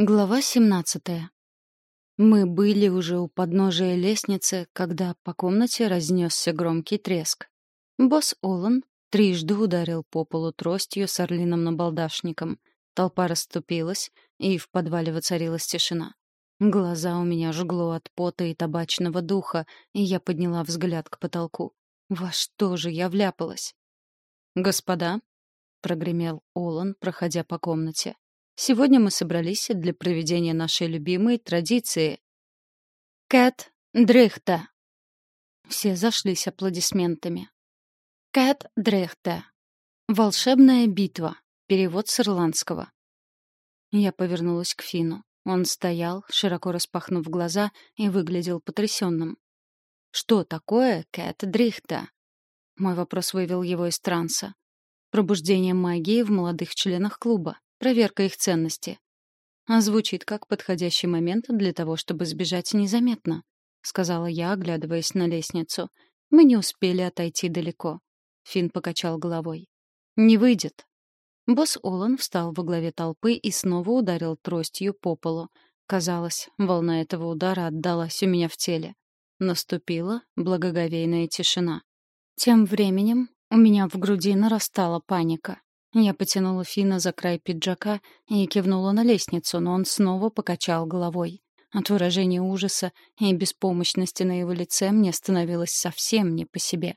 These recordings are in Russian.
Глава 17. Мы были уже у подножия лестницы, когда по комнате разнесся громкий треск. Босс Олан трижды ударил по полу тростью с орлиным набалдашником. Толпа расступилась, и в подвале воцарилась тишина. Глаза у меня жгло от пота и табачного духа, и я подняла взгляд к потолку. Во что же я вляпалась? «Господа», — прогремел Олан, проходя по комнате, Сегодня мы собрались для проведения нашей любимой традиции «Кэт Дрехта». Все зашлись аплодисментами. «Кэт Дрехта. Волшебная битва». Перевод с ирландского. Я повернулась к Фину. Он стоял, широко распахнув глаза, и выглядел потрясенным. «Что такое Кэт Дрихта?» Мой вопрос вывел его из транса. Пробуждение магии в молодых членах клуба. Проверка их ценности. А звучит как подходящий момент для того, чтобы сбежать незаметно, сказала я, оглядываясь на лестницу. Мы не успели отойти далеко. Фин покачал головой. Не выйдет. Босс Олан встал во главе толпы и снова ударил тростью по полу. Казалось, волна этого удара отдалась у меня в теле. Наступила благоговейная тишина. Тем временем у меня в груди нарастала паника. Я потянула Фина за край пиджака и кивнула на лестницу, но он снова покачал головой. От выражения ужаса и беспомощности на его лице мне становилось совсем не по себе.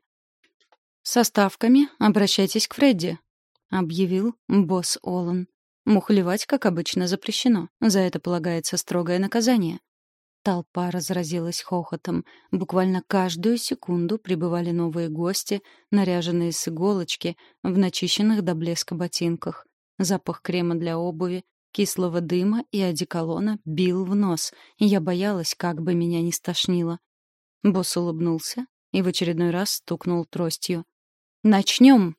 «Со ставками обращайтесь к Фредди», — объявил босс Олан. «Мухлевать, как обычно, запрещено. За это полагается строгое наказание». Толпа разразилась хохотом. Буквально каждую секунду прибывали новые гости, наряженные с иголочки, в начищенных до блеска ботинках. Запах крема для обуви, кислого дыма и одеколона бил в нос, и я боялась, как бы меня не стошнило. Босс улыбнулся и в очередной раз стукнул тростью. «Начнем!»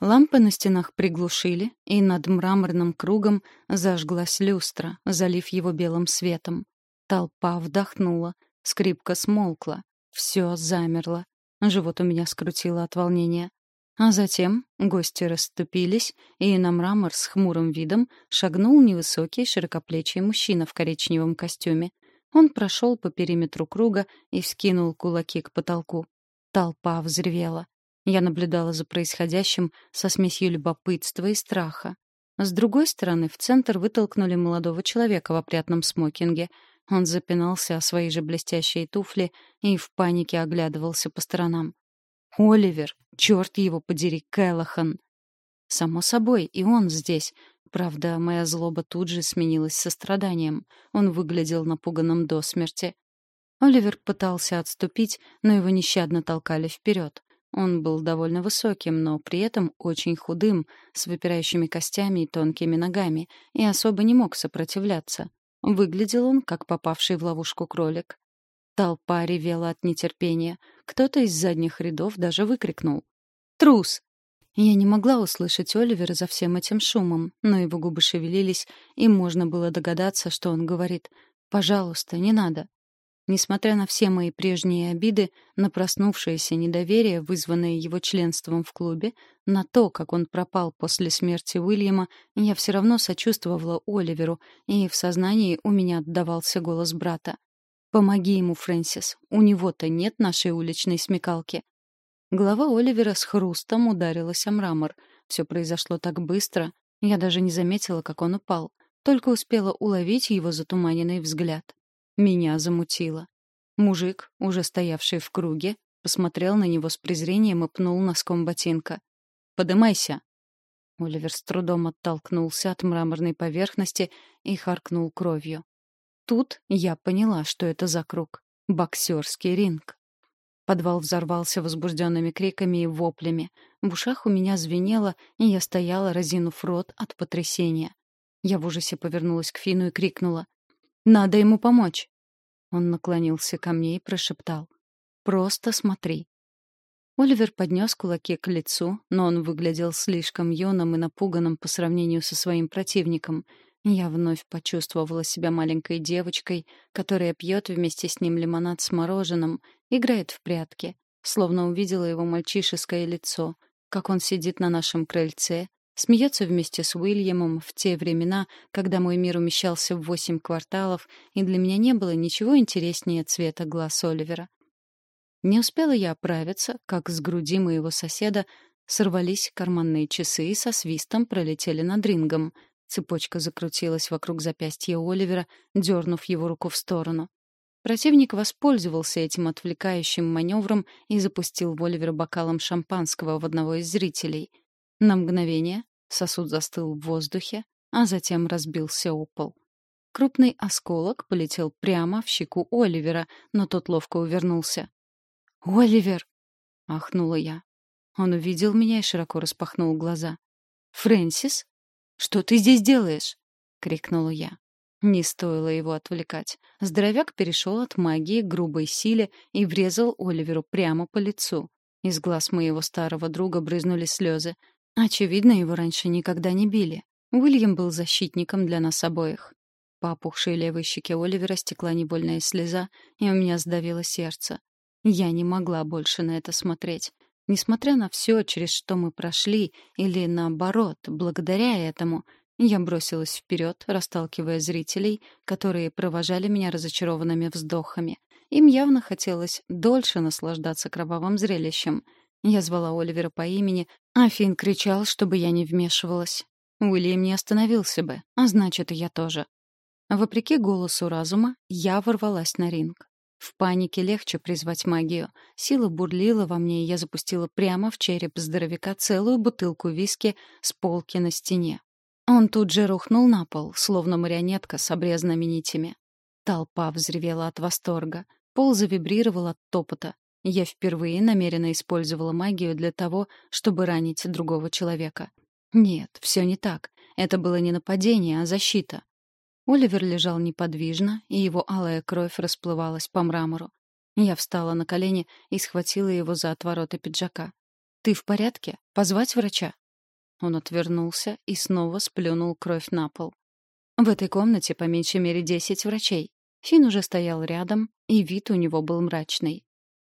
Лампы на стенах приглушили, и над мраморным кругом зажглась люстра, залив его белым светом. Толпа вдохнула, скрипка смолкла, все замерло. Живот у меня скрутило от волнения. А затем гости расступились, и на мрамор с хмурым видом шагнул невысокий широкоплечий мужчина в коричневом костюме. Он прошел по периметру круга и вскинул кулаки к потолку. Толпа взревела. Я наблюдала за происходящим со смесью любопытства и страха. С другой стороны, в центр вытолкнули молодого человека в опрятном смокинге — он запинался о свои же блестящие туфли и в панике оглядывался по сторонам. «Оливер! Черт его подери, Кэллахан!» Само собой, и он здесь. Правда, моя злоба тут же сменилась состраданием. Он выглядел напуганным до смерти. Оливер пытался отступить, но его нещадно толкали вперед. Он был довольно высоким, но при этом очень худым, с выпирающими костями и тонкими ногами, и особо не мог сопротивляться. Выглядел он, как попавший в ловушку кролик. Толпа ревела от нетерпения. Кто-то из задних рядов даже выкрикнул. «Трус!» Я не могла услышать Оливера за всем этим шумом, но его губы шевелились, и можно было догадаться, что он говорит «Пожалуйста, не надо». Несмотря на все мои прежние обиды, на проснувшееся недоверие, вызванное его членством в клубе, на то, как он пропал после смерти Уильяма, я все равно сочувствовала Оливеру, и в сознании у меня отдавался голос брата. «Помоги ему, Фрэнсис, у него-то нет нашей уличной смекалки». Голова Оливера с хрустом ударилась о мрамор. Все произошло так быстро, я даже не заметила, как он упал, только успела уловить его затуманенный взгляд. Меня замутило. Мужик, уже стоявший в круге, посмотрел на него с презрением и пнул носком ботинка. «Подымайся!» Оливер с трудом оттолкнулся от мраморной поверхности и харкнул кровью. Тут я поняла, что это за круг. Боксерский ринг. Подвал взорвался возбужденными криками и воплями. В ушах у меня звенело, и я стояла, разинув рот от потрясения. Я в ужасе повернулась к Фину и крикнула. Надо ему помочь. Он наклонился ко мне и прошептал. «Просто смотри». Оливер поднес кулаки к лицу, но он выглядел слишком юным и напуганным по сравнению со своим противником. Я вновь почувствовала себя маленькой девочкой, которая пьет вместе с ним лимонад с мороженым, играет в прятки, словно увидела его мальчишеское лицо, как он сидит на нашем крыльце, Смеется вместе с Уильямом в те времена, когда мой мир умещался в восемь кварталов, и для меня не было ничего интереснее цвета глаз Оливера. Не успела я оправиться, как с груди моего соседа сорвались карманные часы и со свистом пролетели над рингом. Цепочка закрутилась вокруг запястья Оливера, дернув его руку в сторону. Противник воспользовался этим отвлекающим маневром и запустил в Оливера бокалом шампанского в одного из зрителей. На мгновение сосуд застыл в воздухе, а затем разбился о пол. Крупный осколок полетел прямо в щеку Оливера, но тот ловко увернулся. «Оливер!» — ахнула я. Он увидел меня и широко распахнул глаза. «Фрэнсис? Что ты здесь делаешь?» — крикнула я. Не стоило его отвлекать. Здоровяк перешел от магии к грубой силе и врезал Оливеру прямо по лицу. Из глаз моего старого друга брызнули слезы. Очевидно, его раньше никогда не били. Уильям был защитником для нас обоих. По опухшей левой щеке Оливера стекла невольная слеза, и у меня сдавило сердце. Я не могла больше на это смотреть. Несмотря на все, через что мы прошли, или наоборот, благодаря этому, я бросилась вперед, расталкивая зрителей, которые провожали меня разочарованными вздохами. Им явно хотелось дольше наслаждаться кровавым зрелищем. Я звала Оливера по имени, а Финн кричал, чтобы я не вмешивалась. Уильям не остановился бы, а значит, и я тоже. Вопреки голосу разума, я ворвалась на ринг. В панике легче призвать магию. Сила бурлила во мне, и я запустила прямо в череп здоровяка целую бутылку виски с полки на стене. Он тут же рухнул на пол, словно марионетка с обрезанными нитями. Толпа взревела от восторга. Пол завибрировал от топота. Я впервые намеренно использовала магию для того, чтобы ранить другого человека. Нет, все не так. Это было не нападение, а защита. Оливер лежал неподвижно, и его алая кровь расплывалась по мрамору. Я встала на колени и схватила его за отвороты пиджака. «Ты в порядке? Позвать врача?» Он отвернулся и снова сплюнул кровь на пол. В этой комнате по меньшей мере десять врачей. Фин уже стоял рядом, и вид у него был мрачный.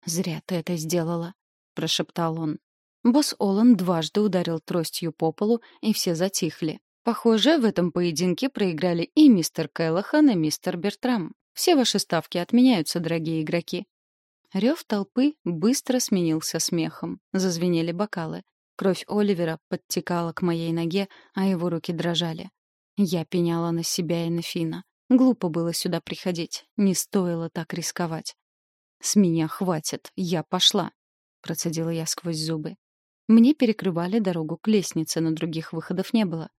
«Зря ты это сделала», — прошептал он. Босс Олан дважды ударил тростью по полу, и все затихли. Похоже, в этом поединке проиграли и мистер Кэллахан, и мистер Бертрам. Все ваши ставки отменяются, дорогие игроки. Рев толпы быстро сменился смехом. Зазвенели бокалы. Кровь Оливера подтекала к моей ноге, а его руки дрожали. Я пеняла на себя и на Фина. Глупо было сюда приходить. Не стоило так рисковать. «С меня хватит. Я пошла», — процедила я сквозь зубы. Мне перекрывали дорогу к лестнице, но других выходов не было.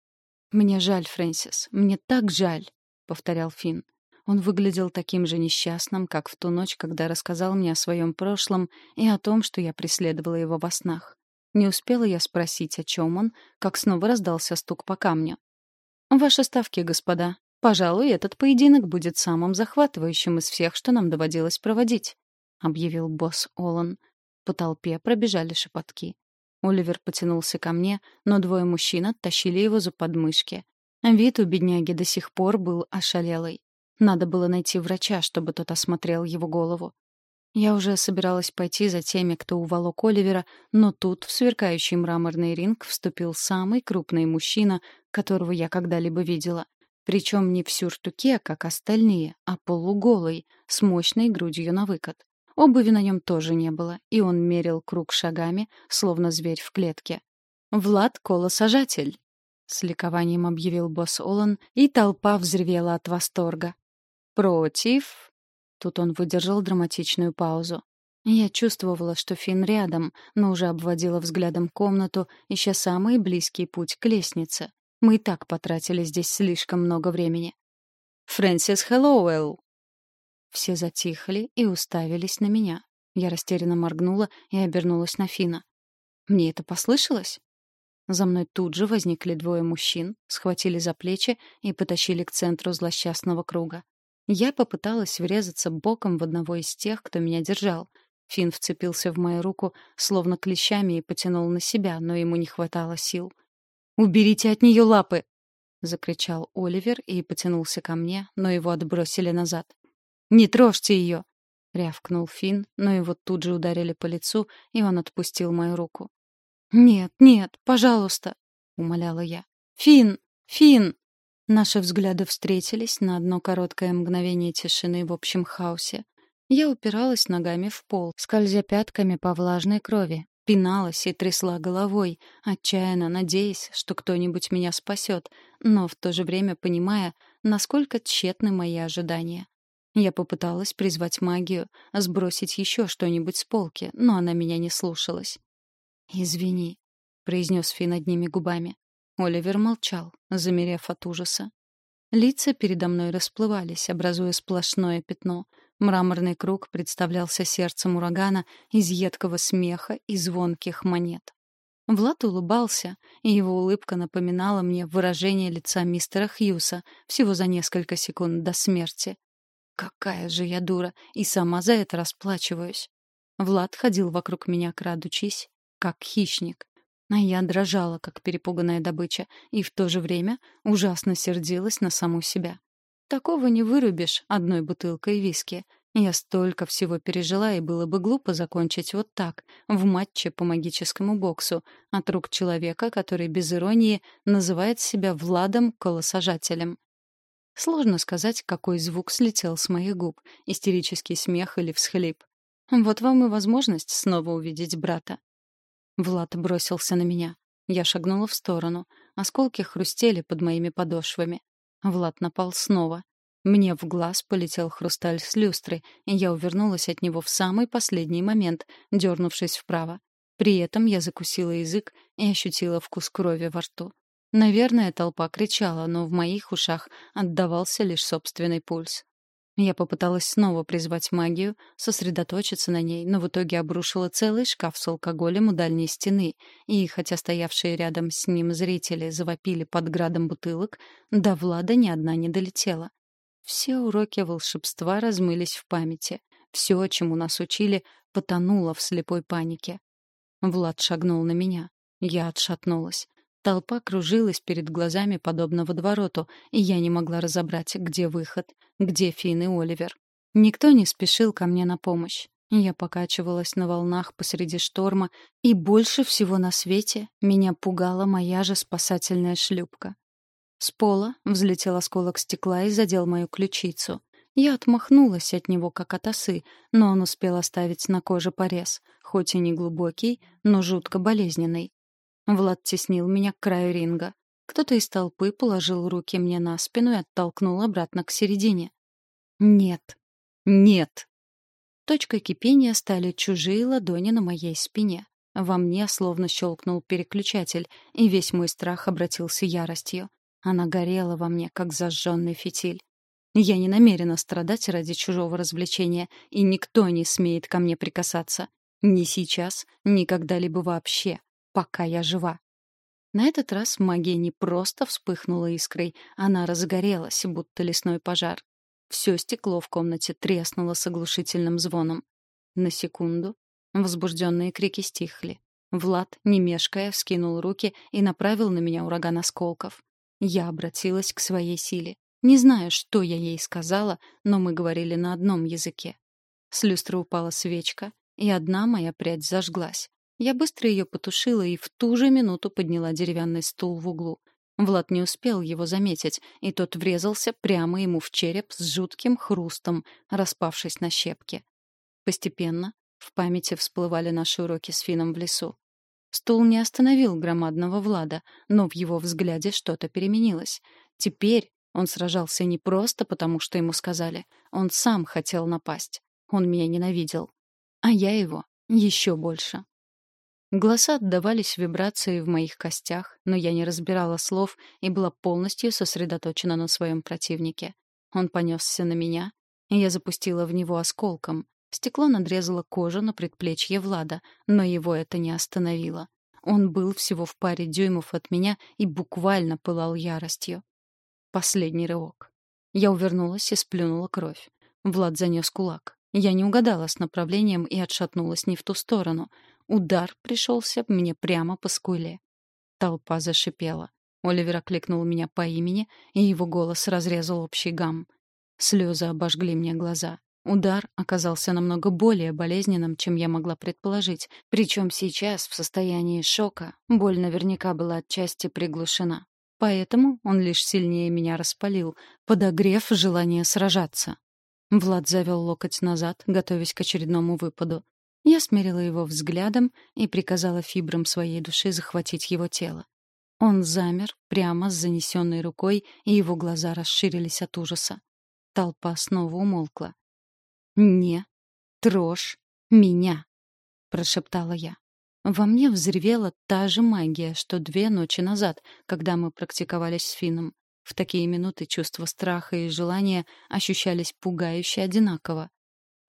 «Мне жаль, Фрэнсис. Мне так жаль», — повторял Фин. Он выглядел таким же несчастным, как в ту ночь, когда рассказал мне о своем прошлом и о том, что я преследовала его во снах. Не успела я спросить, о чем он, как снова раздался стук по камню. «Ваши ставки, господа. Пожалуй, этот поединок будет самым захватывающим из всех, что нам доводилось проводить», — объявил босс Олан. По толпе пробежали шепотки. Оливер потянулся ко мне, но двое мужчин оттащили его за подмышки. Вид у бедняги до сих пор был ошалелый. Надо было найти врача, чтобы тот осмотрел его голову. Я уже собиралась пойти за теми, кто уволок Оливера, но тут в сверкающий мраморный ринг вступил самый крупный мужчина, которого я когда-либо видела. Причем не в сюртуке, как остальные, а полуголый, с мощной грудью на выкат. Обуви на нем тоже не было, и он мерил круг шагами, словно зверь в клетке. «Влад Колосажатель!» — с ликованием объявил босс Олан, и толпа взревела от восторга. «Против...» Тут он выдержал драматичную паузу. Я чувствовала, что Финн рядом, но уже обводила взглядом комнату, ища самый близкий путь к лестнице. Мы и так потратили здесь слишком много времени. «Фрэнсис Хэллоуэлл!» Все затихли и уставились на меня. Я растерянно моргнула и обернулась на Фина. Мне это послышалось? За мной тут же возникли двое мужчин, схватили за плечи и потащили к центру злосчастного круга. Я попыталась врезаться боком в одного из тех, кто меня держал. Финн вцепился в мою руку, словно клещами, и потянул на себя, но ему не хватало сил. «Уберите от нее лапы!» — закричал Оливер и потянулся ко мне, но его отбросили назад. «Не трожьте ее!» — рявкнул Финн, но его тут же ударили по лицу, и он отпустил мою руку. «Нет, нет, пожалуйста!» — умоляла я. «Фин! Фин!» Наши взгляды встретились на одно короткое мгновение тишины в общем хаосе. Я упиралась ногами в пол, скользя пятками по влажной крови, пиналась и трясла головой, отчаянно надеясь, что кто-нибудь меня спасет, но в то же время понимая, насколько тщетны мои ожидания. Я попыталась призвать магию, сбросить еще что-нибудь с полки, но она меня не слушалась. «Извини», — произнес Фин одними губами. Оливер молчал, замерев от ужаса. Лица передо мной расплывались, образуя сплошное пятно. Мраморный круг представлялся сердцем урагана из едкого смеха и звонких монет. Влад улыбался, и его улыбка напоминала мне выражение лица мистера Хьюса всего за несколько секунд до смерти. Какая же я дура, и сама за это расплачиваюсь. Влад ходил вокруг меня, крадучись, как хищник. А я дрожала, как перепуганная добыча, и в то же время ужасно сердилась на саму себя. Такого не вырубишь одной бутылкой виски. Я столько всего пережила, и было бы глупо закончить вот так, в матче по магическому боксу, от рук человека, который без иронии называет себя Владом Колосажателем. Сложно сказать, какой звук слетел с моих губ — истерический смех или всхлип. Вот вам и возможность снова увидеть брата. Влад бросился на меня. Я шагнула в сторону. Осколки хрустели под моими подошвами. Влад напал снова. Мне в глаз полетел хрусталь с люстры, и я увернулась от него в самый последний момент, дернувшись вправо. При этом я закусила язык и ощутила вкус крови во рту. Наверное, толпа кричала, но в моих ушах отдавался лишь собственный пульс. Я попыталась снова призвать магию, сосредоточиться на ней, но в итоге обрушила целый шкаф с алкоголем у дальней стены, и, хотя стоявшие рядом с ним зрители завопили под градом бутылок, до Влада ни одна не долетела. Все уроки волшебства размылись в памяти. Все, чему нас учили, потонуло в слепой панике. Влад шагнул на меня. Я отшатнулась. Толпа кружилась перед глазами подобно водовороту, и я не могла разобрать, где выход, где Финн и Оливер. Никто не спешил ко мне на помощь. Я покачивалась на волнах посреди шторма, и больше всего на свете меня пугала моя же спасательная шлюпка. С пола взлетел осколок стекла и задел мою ключицу. Я отмахнулась от него, как от осы, но он успел оставить на коже порез, хоть и не глубокий, но жутко болезненный. Влад теснил меня к краю ринга. Кто-то из толпы положил руки мне на спину и оттолкнул обратно к середине. «Нет! Нет!» Точкой кипения стали чужие ладони на моей спине. Во мне словно щелкнул переключатель, и весь мой страх обратился яростью. Она горела во мне, как зажженный фитиль. Я не намерена страдать ради чужого развлечения, и никто не смеет ко мне прикасаться. Ни сейчас, ни когда-либо вообще пока я жива. На этот раз магия не просто вспыхнула искрой, она разгорелась, будто лесной пожар. Все стекло в комнате треснуло с оглушительным звоном. На секунду возбужденные крики стихли. Влад, не мешкая, вскинул руки и направил на меня ураган осколков. Я обратилась к своей силе. Не знаю, что я ей сказала, но мы говорили на одном языке. С люстры упала свечка, и одна моя прядь зажглась. Я быстро ее потушила и в ту же минуту подняла деревянный стул в углу. Влад не успел его заметить, и тот врезался прямо ему в череп с жутким хрустом, распавшись на щепки. Постепенно в памяти всплывали наши уроки с Фином в лесу. Стул не остановил громадного Влада, но в его взгляде что-то переменилось. Теперь он сражался не просто потому, что ему сказали. Он сам хотел напасть. Он меня ненавидел. А я его еще больше. Голоса отдавались вибрации в моих костях, но я не разбирала слов и была полностью сосредоточена на своем противнике. Он понесся на меня, и я запустила в него осколком. Стекло надрезало кожу на предплечье Влада, но его это не остановило. Он был всего в паре дюймов от меня и буквально пылал яростью. Последний рывок. Я увернулась и сплюнула кровь. Влад занес кулак. Я не угадала с направлением и отшатнулась не в ту сторону. Удар пришелся мне прямо по скуле. Толпа зашипела. Оливер окликнул меня по имени, и его голос разрезал общий гам. Слезы обожгли мне глаза. Удар оказался намного более болезненным, чем я могла предположить. Причем сейчас, в состоянии шока, боль наверняка была отчасти приглушена. Поэтому он лишь сильнее меня распалил, подогрев желание сражаться. Влад завел локоть назад, готовясь к очередному выпаду. Я смерила его взглядом и приказала фибрам своей души захватить его тело. Он замер прямо с занесенной рукой, и его глаза расширились от ужаса. Толпа снова умолкла. «Не трожь меня!» — прошептала я. Во мне взревела та же магия, что две ночи назад, когда мы практиковались с Фином. В такие минуты чувства страха и желания ощущались пугающе одинаково.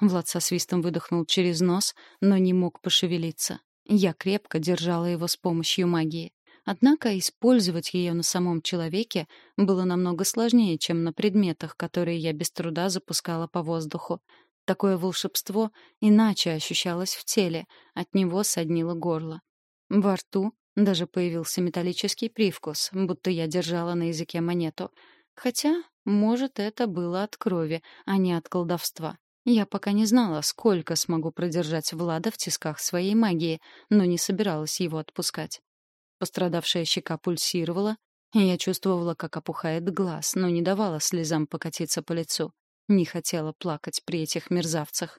Влад со свистом выдохнул через нос, но не мог пошевелиться. Я крепко держала его с помощью магии. Однако использовать ее на самом человеке было намного сложнее, чем на предметах, которые я без труда запускала по воздуху. Такое волшебство иначе ощущалось в теле, от него соднило горло. Во рту даже появился металлический привкус, будто я держала на языке монету. Хотя, может, это было от крови, а не от колдовства. Я пока не знала, сколько смогу продержать Влада в тисках своей магии, но не собиралась его отпускать. Пострадавшая щека пульсировала, и я чувствовала, как опухает глаз, но не давала слезам покатиться по лицу. Не хотела плакать при этих мерзавцах.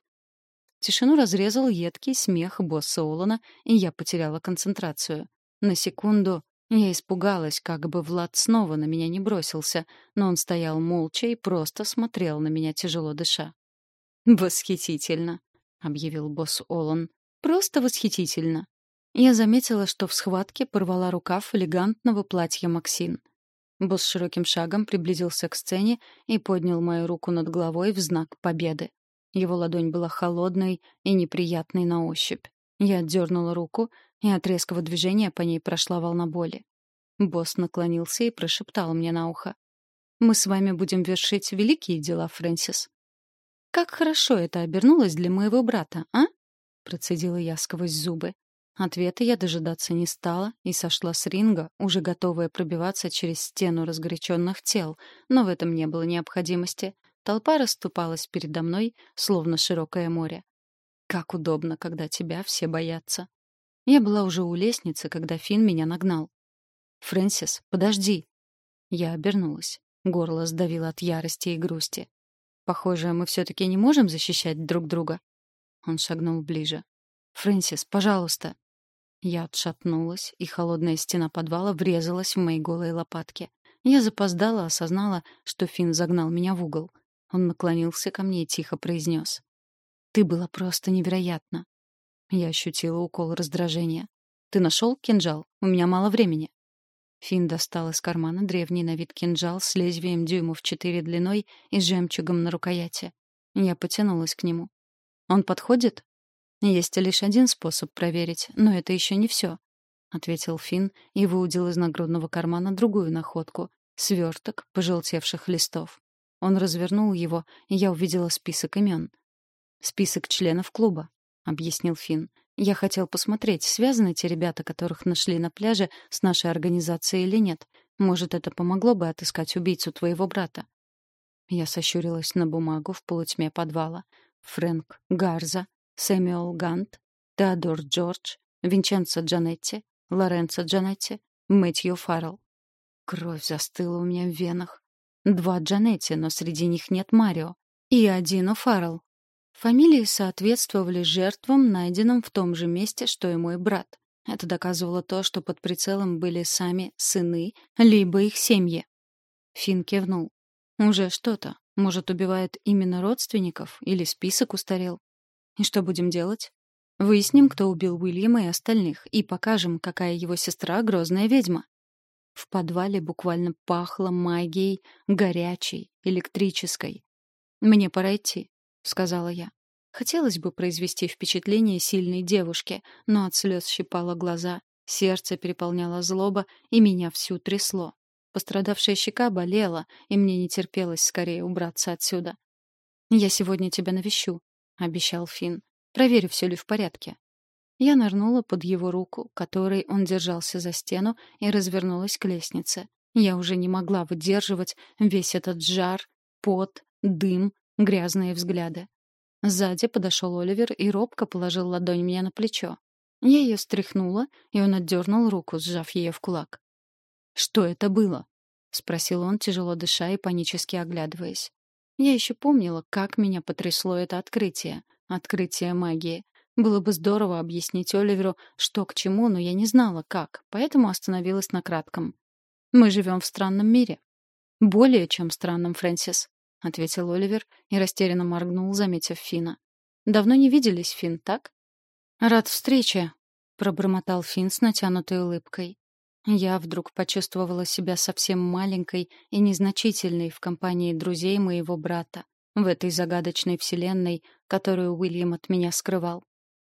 Тишину разрезал едкий смех босса Олана, и я потеряла концентрацию. На секунду я испугалась, как бы Влад снова на меня не бросился, но он стоял молча и просто смотрел на меня, тяжело дыша. «Восхитительно», — объявил босс Олан. «Просто восхитительно». Я заметила, что в схватке порвала рукав элегантного платья Максин. Босс широким шагом приблизился к сцене и поднял мою руку над головой в знак победы. Его ладонь была холодной и неприятной на ощупь. Я отдернула руку, и от резкого движения по ней прошла волна боли. Босс наклонился и прошептал мне на ухо. «Мы с вами будем вершить великие дела, Фрэнсис». «Как хорошо это обернулось для моего брата, а?» — процедила я сквозь зубы. Ответа я дожидаться не стала и сошла с ринга, уже готовая пробиваться через стену разгоряченных тел, но в этом не было необходимости. Толпа расступалась передо мной, словно широкое море. Как удобно, когда тебя все боятся. Я была уже у лестницы, когда Финн меня нагнал. «Фрэнсис, подожди!» Я обернулась. Горло сдавило от ярости и грусти. «Похоже, мы все-таки не можем защищать друг друга». Он шагнул ближе. «Фрэнсис, пожалуйста!» Я отшатнулась, и холодная стена подвала врезалась в мои голые лопатки. Я запоздала, осознала, что Финн загнал меня в угол. Он наклонился ко мне и тихо произнес. «Ты была просто невероятна». Я ощутила укол раздражения. «Ты нашел кинжал? У меня мало времени». Финн достал из кармана древний на вид кинжал с лезвием дюймов четыре длиной и жемчугом на рукояти. Я потянулась к нему. «Он подходит?» Есть лишь один способ проверить, но это еще не все, ответил Финн и выудил из нагрудного кармана другую находку сверток пожелтевших листов. Он развернул его, и я увидела список имен. Список членов клуба, объяснил Финн. Я хотел посмотреть, связаны те ребята, которых нашли на пляже, с нашей организацией или нет. Может, это помогло бы отыскать убийцу твоего брата. Я сощурилась на бумагу в полутьме подвала. Фрэнк Гарза, Сэмюэл Гант, Теодор Джордж, Винченцо Джанетти, Лоренцо Джанетти, Мэтью Фаррелл. Кровь застыла у меня в венах. Два Джанетти, но среди них нет Марио. И один О'Фаррелл. Фамилии соответствовали жертвам, найденным в том же месте, что и мой брат. Это доказывало то, что под прицелом были сами сыны, либо их семьи. Финн кивнул. Уже что-то. Может, убивает именно родственников или список устарел. И что будем делать? Выясним, кто убил Уильяма и остальных, и покажем, какая его сестра — грозная ведьма. В подвале буквально пахло магией, горячей, электрической. «Мне пора идти», — сказала я. Хотелось бы произвести впечатление сильной девушки, но от слез щипало глаза, сердце переполняло злоба, и меня всю трясло. Пострадавшая щека болела, и мне не терпелось скорее убраться отсюда. «Я сегодня тебя навещу», — обещал Финн. «Проверю, все ли в порядке». Я нырнула под его руку, которой он держался за стену, и развернулась к лестнице. Я уже не могла выдерживать весь этот жар, пот, дым, грязные взгляды. Сзади подошел Оливер и робко положил ладонь мне на плечо. Я ее стряхнула, и он отдернул руку, сжав ее в кулак. «Что это было?» — спросил он, тяжело дыша и панически оглядываясь. Я еще помнила, как меня потрясло это открытие. Открытие магии. Было бы здорово объяснить Оливеру, что к чему, но я не знала, как, поэтому остановилась на кратком. «Мы живем в странном мире». «Более чем странном, Фрэнсис», — ответил Оливер и растерянно моргнул, заметив Фина. «Давно не виделись, Фин, так?» «Рад встрече», — пробормотал Фин с натянутой улыбкой. Я вдруг почувствовала себя совсем маленькой и незначительной в компании друзей моего брата, в этой загадочной вселенной, которую Уильям от меня скрывал.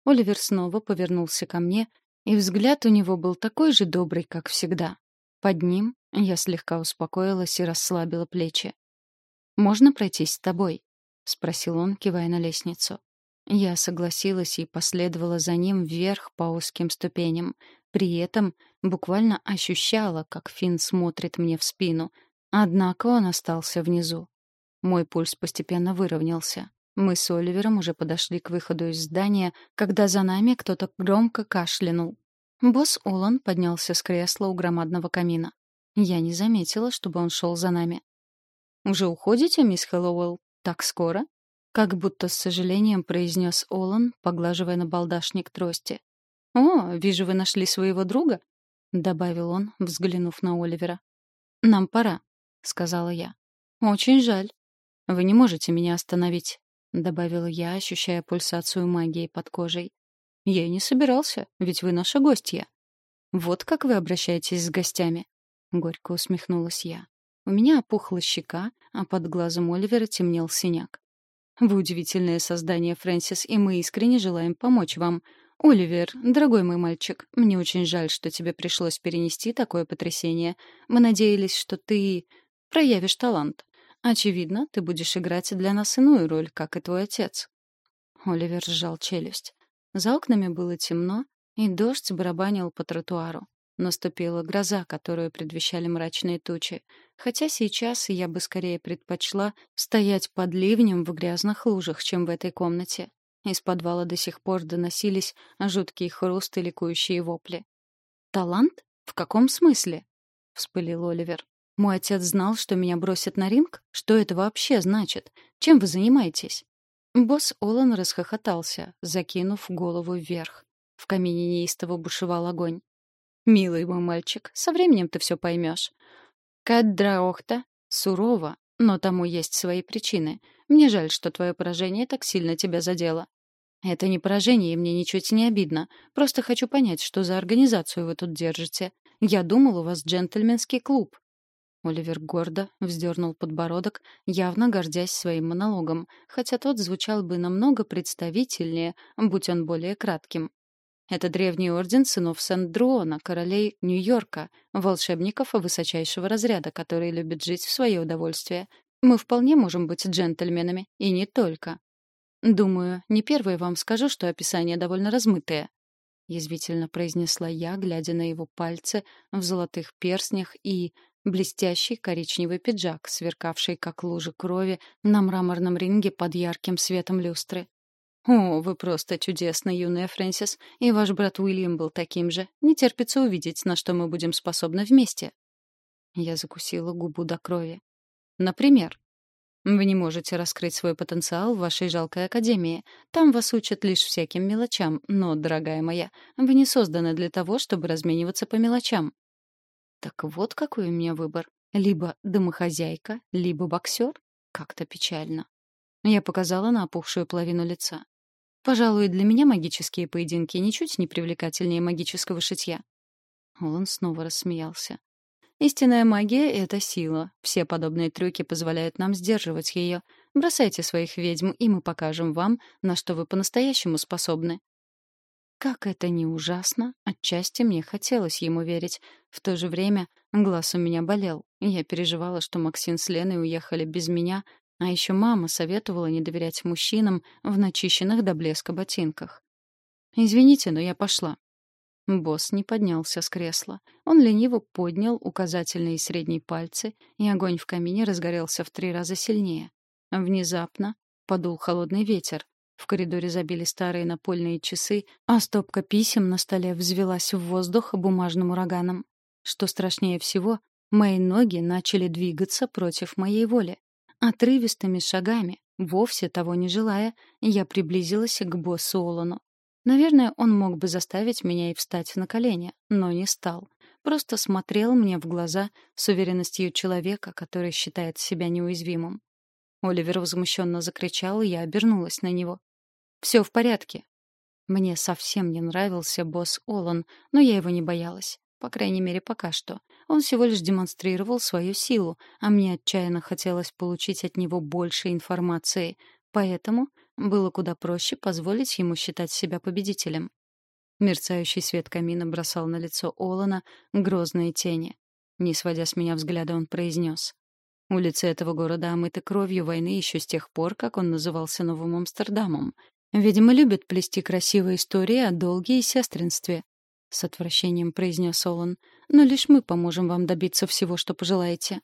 Оливер снова повернулся ко мне, и взгляд у него был такой же добрый, как всегда. Под ним я слегка успокоилась и расслабила плечи. «Можно пройтись с тобой?» — спросил он, кивая на лестницу. Я согласилась и последовала за ним вверх по узким ступеням. При этом буквально ощущала, как Финн смотрит мне в спину. Однако он остался внизу. Мой пульс постепенно выровнялся. Мы с Оливером уже подошли к выходу из здания, когда за нами кто-то громко кашлянул. Босс Улан поднялся с кресла у громадного камина. Я не заметила, чтобы он шел за нами. «Уже уходите, мисс Хэллоуэлл? Так скоро?» Как будто с сожалением произнес Олан, поглаживая на балдашник трости. «О, вижу, вы нашли своего друга», — добавил он, взглянув на Оливера. «Нам пора», — сказала я. «Очень жаль. Вы не можете меня остановить», — добавила я, ощущая пульсацию магии под кожей. «Я и не собирался, ведь вы наша гостья». «Вот как вы обращаетесь с гостями», — горько усмехнулась я. У меня опухла щека, а под глазом Оливера темнел синяк. «Вы удивительное создание, Фрэнсис, и мы искренне желаем помочь вам. «Оливер, дорогой мой мальчик, мне очень жаль, что тебе пришлось перенести такое потрясение. Мы надеялись, что ты проявишь талант. Очевидно, ты будешь играть для нас иную роль, как и твой отец». Оливер сжал челюсть. За окнами было темно, и дождь барабанил по тротуару. Наступила гроза, которую предвещали мрачные тучи. Хотя сейчас я бы скорее предпочла стоять под ливнем в грязных лужах, чем в этой комнате. Из подвала до сих пор доносились жуткие хрусты и ликующие вопли. «Талант? В каком смысле?» — вспылил Оливер. «Мой отец знал, что меня бросят на ринг? Что это вообще значит? Чем вы занимаетесь?» Босс Олан расхохотался, закинув голову вверх. В камине неистово бушевал огонь. «Милый мой мальчик, со временем ты все поймешь. Каддраохта сурово, но тому есть свои причины. Мне жаль, что твое поражение так сильно тебя задело. Это не поражение, и мне ничуть не обидно. Просто хочу понять, что за организацию вы тут держите. Я думал, у вас джентльменский клуб». Оливер гордо вздернул подбородок, явно гордясь своим монологом, хотя тот звучал бы намного представительнее, будь он более кратким. Это древний орден сынов Сент-Друона, королей Нью-Йорка, волшебников высочайшего разряда, которые любят жить в свое удовольствие. Мы вполне можем быть джентльменами, и не только. «Думаю, не первой вам скажу, что описание довольно размытое», — язвительно произнесла я, глядя на его пальцы в золотых перстнях и блестящий коричневый пиджак, сверкавший как лужа крови на мраморном ринге под ярким светом люстры. «О, вы просто чудесна, юная Фрэнсис, и ваш брат Уильям был таким же. Не терпится увидеть, на что мы будем способны вместе». Я закусила губу до крови. «Например?» Вы не можете раскрыть свой потенциал в вашей жалкой академии. Там вас учат лишь всяким мелочам, но, дорогая моя, вы не созданы для того, чтобы размениваться по мелочам. Так вот какой у меня выбор. Либо домохозяйка, либо боксер. Как-то печально. Я показала на опухшую половину лица. Пожалуй, для меня магические поединки ничуть не привлекательнее магического шитья. Он снова рассмеялся. Истинная магия — это сила. Все подобные трюки позволяют нам сдерживать ее. Бросайте своих ведьм, и мы покажем вам, на что вы по-настоящему способны. Как это не ужасно, отчасти мне хотелось ему верить. В то же время глаз у меня болел. Я переживала, что Максим с Леной уехали без меня, а еще мама советовала не доверять мужчинам в начищенных до блеска ботинках. «Извините, но я пошла. Босс не поднялся с кресла. Он лениво поднял указательные и средние пальцы, и огонь в камине разгорелся в три раза сильнее. Внезапно подул холодный ветер, В коридоре забили старые напольные часы, а стопка писем на столе взвелась в воздух бумажным ураганом. Что страшнее всего, мои ноги начали двигаться против моей воли. Отрывистыми шагами, вовсе того не желая, я приблизилась к боссу Олану. Наверное, он мог бы заставить меня и встать на колени, но не стал. Просто смотрел мне в глаза с уверенностью человека, который считает себя неуязвимым. Оливер возмущенно закричал, и я обернулась на него. «Все в порядке». Мне совсем не нравился босс Олан, но я его не боялась. По крайней мере, пока что. Он всего лишь демонстрировал свою силу, а мне отчаянно хотелось получить от него больше информации. Поэтому было куда проще позволить ему считать себя победителем. Мерцающий свет камина бросал на лицо Олана грозные тени. Не сводя с меня взгляда, он произнес. Улицы этого города омыты кровью войны еще с тех пор, как он назывался Новым Амстердамом. Видимо, любят плести красивые истории о долге и сестринстве. С отвращением произнес Олан. Но лишь мы поможем вам добиться всего, что пожелаете.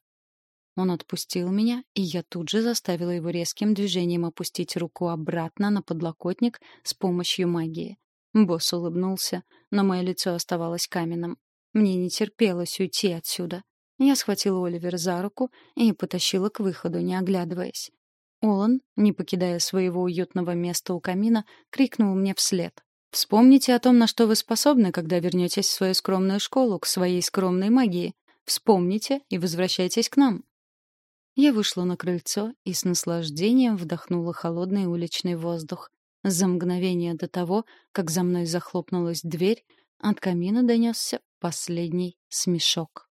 Он отпустил меня, и я тут же заставила его резким движением опустить руку обратно на подлокотник с помощью магии. Босс улыбнулся, но мое лицо оставалось каменным. Мне не терпелось уйти отсюда. Я схватила Оливера за руку и потащила к выходу, не оглядываясь. Олан, не покидая своего уютного места у камина, крикнул мне вслед. «Вспомните о том, на что вы способны, когда вернетесь в свою скромную школу, к своей скромной магии. Вспомните и возвращайтесь к нам». Я вышла на крыльцо и с наслаждением вдохнула холодный уличный воздух. За мгновение до того, как за мной захлопнулась дверь, от камина донесся последний смешок.